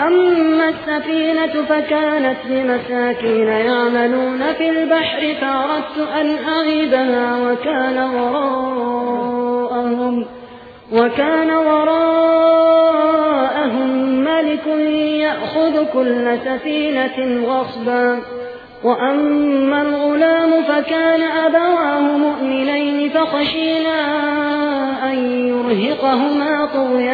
أما السفينة فكانت لمساكين يعملون في البحر فأردت أن أعيبها وكان وراءهم وكان وراءهم ملك يأخذ كل سفينة غصبا. وأما الغلام فكان أبواه مؤمنين فخشينا أن يرهقهما طغيانا.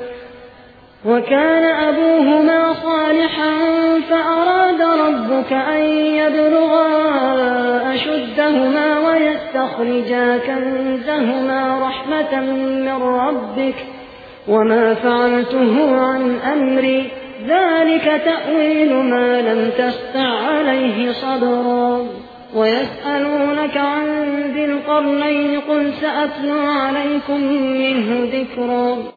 وكان أبوهما صالحا فأراد ربك أن يبلغا أشدهما ويستخرجا كنزهما رحمة من ربك وما فعلته عن أمري. ذلك تأويل ما لم تستع عليه صبرا. ويسألونك عن ذي القرنين قل سأتلو عليكم منه ذكرا.